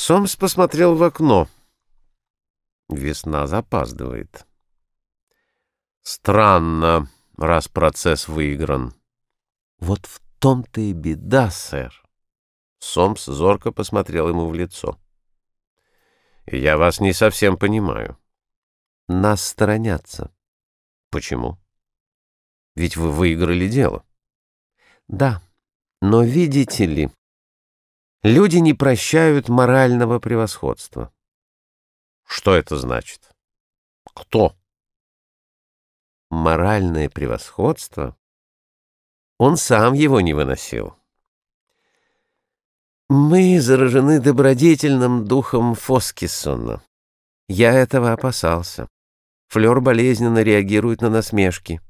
Сомс посмотрел в окно. Весна запаздывает. Странно, раз процесс выигран. Вот в том-то и беда, сэр. Сомс зорко посмотрел ему в лицо. Я вас не совсем понимаю. Нас сторонятся. Почему? Ведь вы выиграли дело. Да, но видите ли, люди не прощают морального превосходства. Что это значит? Кто? Моральное превосходство? Он сам его не выносил. Мы заражены добродетельным духом Фоскисона. Я этого опасался. Флёр болезненно реагирует на насмешки.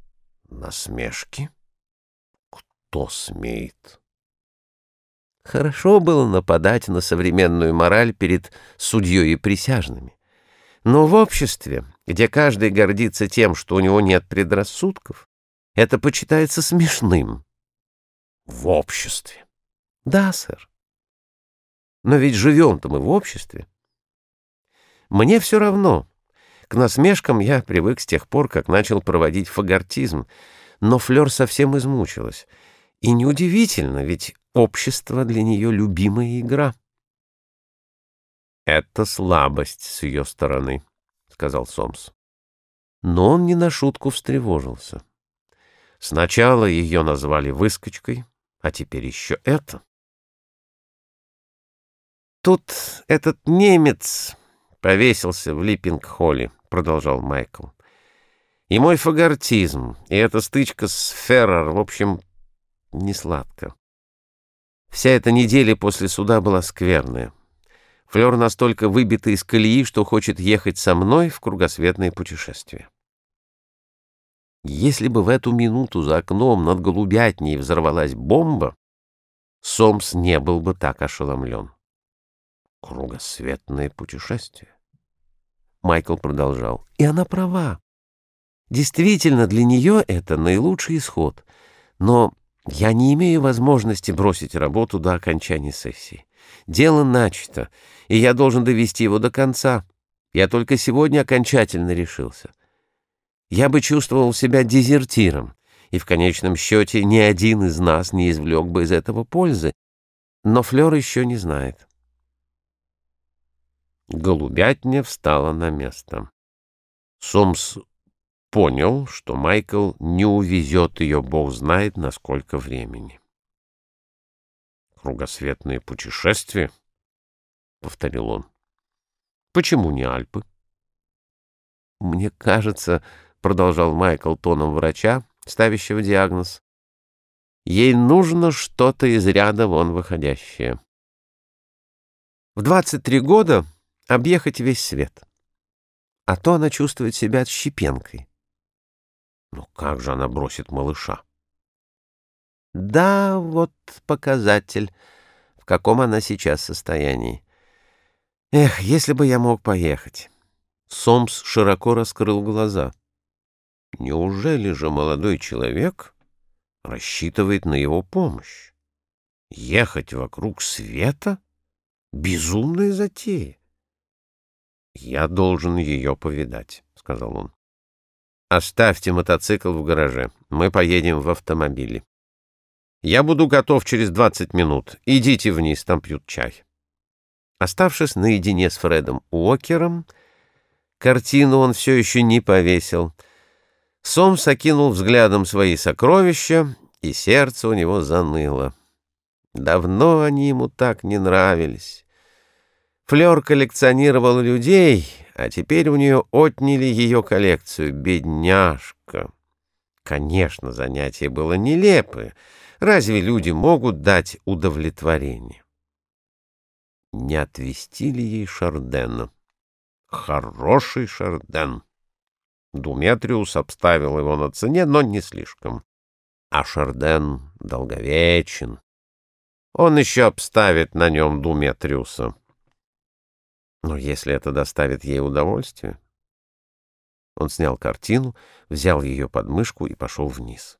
Насмешки? Кто смеет? Хорошо было нападать на современную мораль перед судьей и присяжными. Но в обществе, где каждый гордится тем, что у него нет предрассудков, это почитается смешным. В обществе? Да, сэр. Но ведь живем-то мы в обществе. Мне все равно. К насмешкам я привык с тех пор, как начал проводить фагортизм, но Флёр совсем измучилась. И неудивительно, ведь общество для нее любимая игра. «Это слабость с ее стороны», — сказал Сомс. Но он не на шутку встревожился. Сначала ее назвали выскочкой, а теперь еще это. «Тут этот немец повесился в Липпинг-холле», — продолжал Майкл. «И мой фагортизм, и эта стычка с Феррер, в общем, не сладко. Вся эта неделя после суда была скверная. Флёр настолько выбита из колеи, что хочет ехать со мной в кругосветное путешествие. Если бы в эту минуту за окном над голубятней взорвалась бомба, Сомс не был бы так ошеломлен. Кругосветное путешествие. Майкл продолжал. И она права. Действительно, для нее это наилучший исход. Но я не имею возможности бросить работу до окончания сессии. Дело начато, и я должен довести его до конца. Я только сегодня окончательно решился. Я бы чувствовал себя дезертиром, и в конечном счете ни один из нас не извлек бы из этого пользы. Но Флёр еще не знает. Голубятня встала на место. Сомс понял, что Майкл не увезет ее, бог знает, на сколько времени. «Кругосветные путешествия?» — повторил он. «Почему не Альпы?» «Мне кажется, — продолжал Майкл тоном врача, ставящего диагноз, — ей нужно что-то из ряда вон выходящее. В 23 года объехать весь свет. А то она чувствует себя отщепенкой. Ну как же она бросит малыша? Да, вот показатель, в каком она сейчас состоянии. Эх, если бы я мог поехать. Сомс широко раскрыл глаза. Неужели же молодой человек рассчитывает на его помощь? Ехать вокруг света — безумная затея. «Я должен ее повидать», — сказал он. Оставьте мотоцикл в гараже. Мы поедем в автомобиле. Я буду готов через 20 минут. Идите вниз, там пьют чай. Оставшись наедине с Фредом Уокером, картину он все еще не повесил. Сомс окинул взглядом свои сокровища, и сердце у него заныло. Давно они ему так не нравились. Флёр коллекционировал людей, а теперь у нее отняли ее коллекцию. Бедняжка! Конечно, занятие было нелепое. Разве люди могут дать удовлетворение? Не отвести ли ей Шардена? Хороший Шарден. Думетриус обставил его на цене, но не слишком. А Шарден долговечен. Он еще обставит на нем Думетриуса. Но если это доставит ей удовольствие... Он снял картину, взял ее под мышку и пошел вниз.